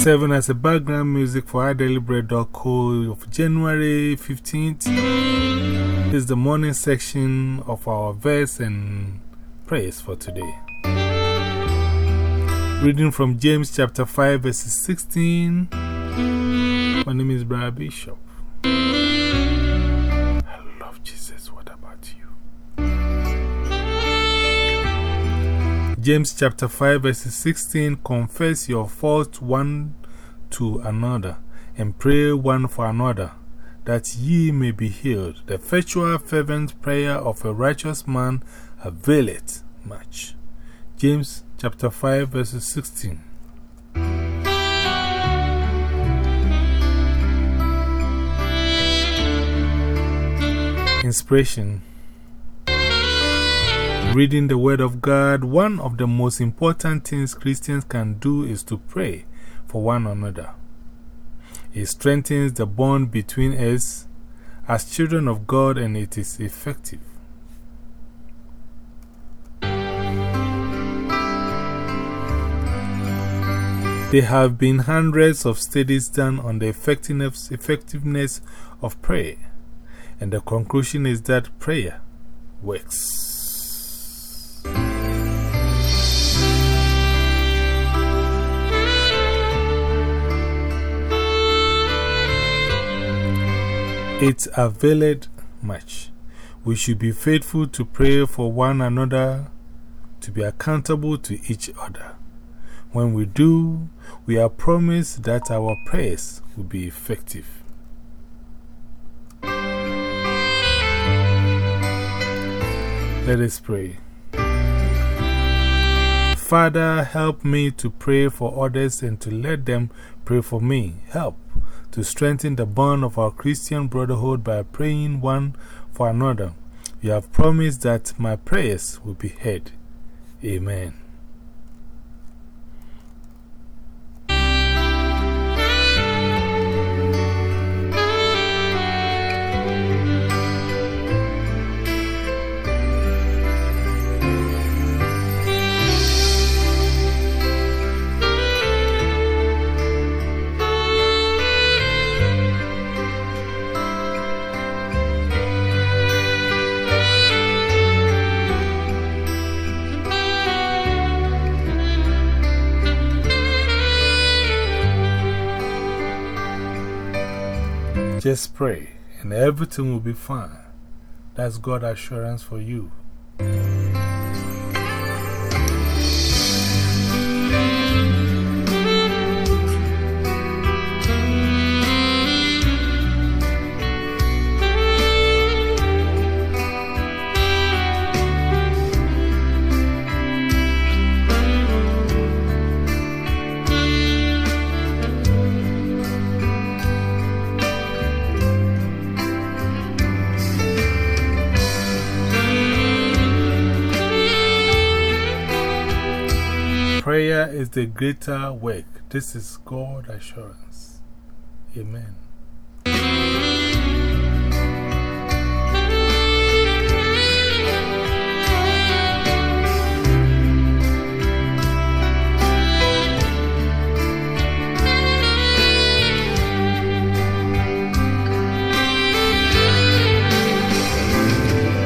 Serving as a background music for our bread.co of January 15th. This is the morning section of our verse and praise for today. Reading from James chapter 5, verses 16. My name is Brad Bishop. I love Jesus. What about you? James chapter 5, verses 16 Confess your faults one to another, and pray one for another, that ye may be healed. The effectual, fervent prayer of a righteous man availeth much. James chapter 5, verses 16. Inspiration Reading the Word of God, one of the most important things Christians can do is to pray for one another. It strengthens the bond between us as children of God and it is effective. There have been hundreds of studies done on the effectiveness, effectiveness of prayer, and the conclusion is that prayer works. It's availed much. We should be faithful to pray for one another, to be accountable to each other. When we do, we are promised that our prayers will be effective. Let us pray. Father, help me to pray for others and to let them pray for me. Help to strengthen the bond of our Christian brotherhood by praying one for another. You have promised that my prayers will be heard. Amen. Just pray, and everything will be fine. That's God's assurance for you. Prayer is the greater work. This is God assurance. Amen.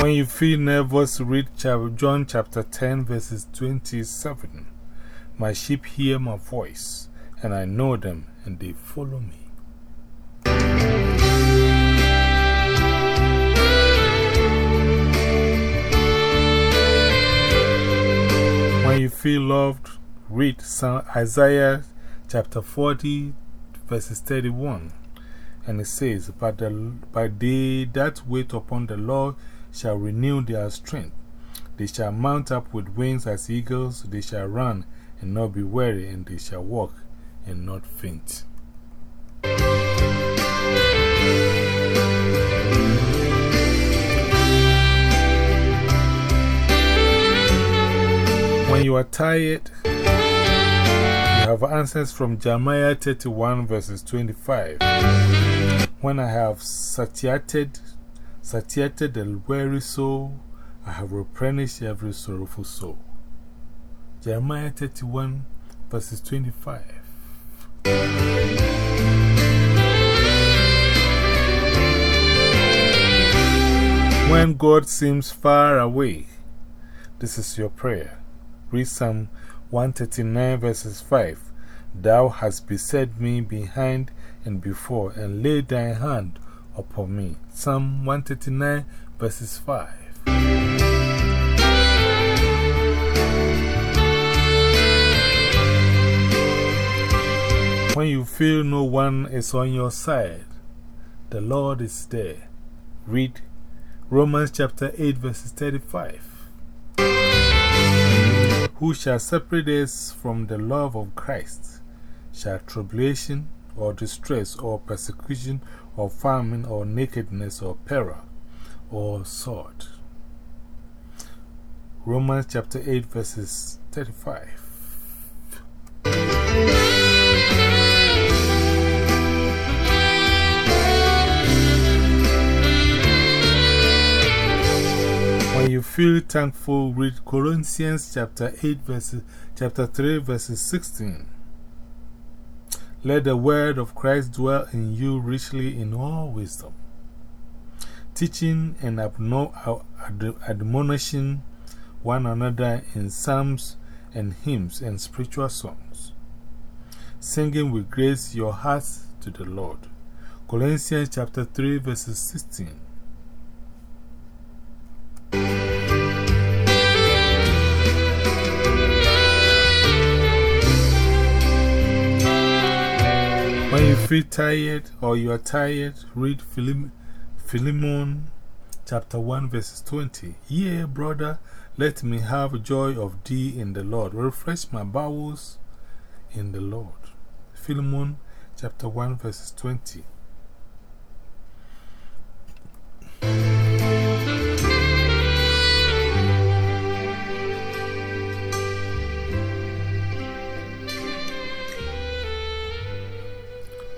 When you feel nervous, read John chapter 10, verses 27. My sheep hear my voice, and I know them, and they follow me. When you feel loved, read Isaiah chapter 40, verses 31. And it says, But, the, but they that wait upon the Lord shall renew their strength. They shall mount up with wings as eagles, they shall run and not be weary, and they shall walk and not faint. When you are tired, you have answers from Jeremiah 31 verses 25. When I have satiated, satiated the weary soul, I have replenished every sorrowful soul. Jeremiah 31 verses 25. When God seems far away, this is your prayer. Read Psalm 139 verses 5. Thou hast beset me behind and before, and laid thy hand upon me. Psalm 139 verses 5. Feel no one is on your side, the Lord is there. Read Romans chapter 8, verses 35. Who shall separate us from the love of Christ? Shall tribulation, or distress, or persecution, or famine, or nakedness, or peril, or sword? Romans chapter 8, verses 35. You feel thankful, read Colossians chapter 8, verses, chapter 3, verses 16. Let the word of Christ dwell in you richly in all wisdom, teaching and admonishing one another in psalms and hymns and spiritual songs, singing with grace your hearts to the Lord. Colossians chapter 3, verses 16. Feel tired or you are tired, read Philemon chapter 1, verses 20. Yea, brother, let me have joy of thee in the Lord. Refresh my bowels in the Lord. Philemon chapter 1, verses 20.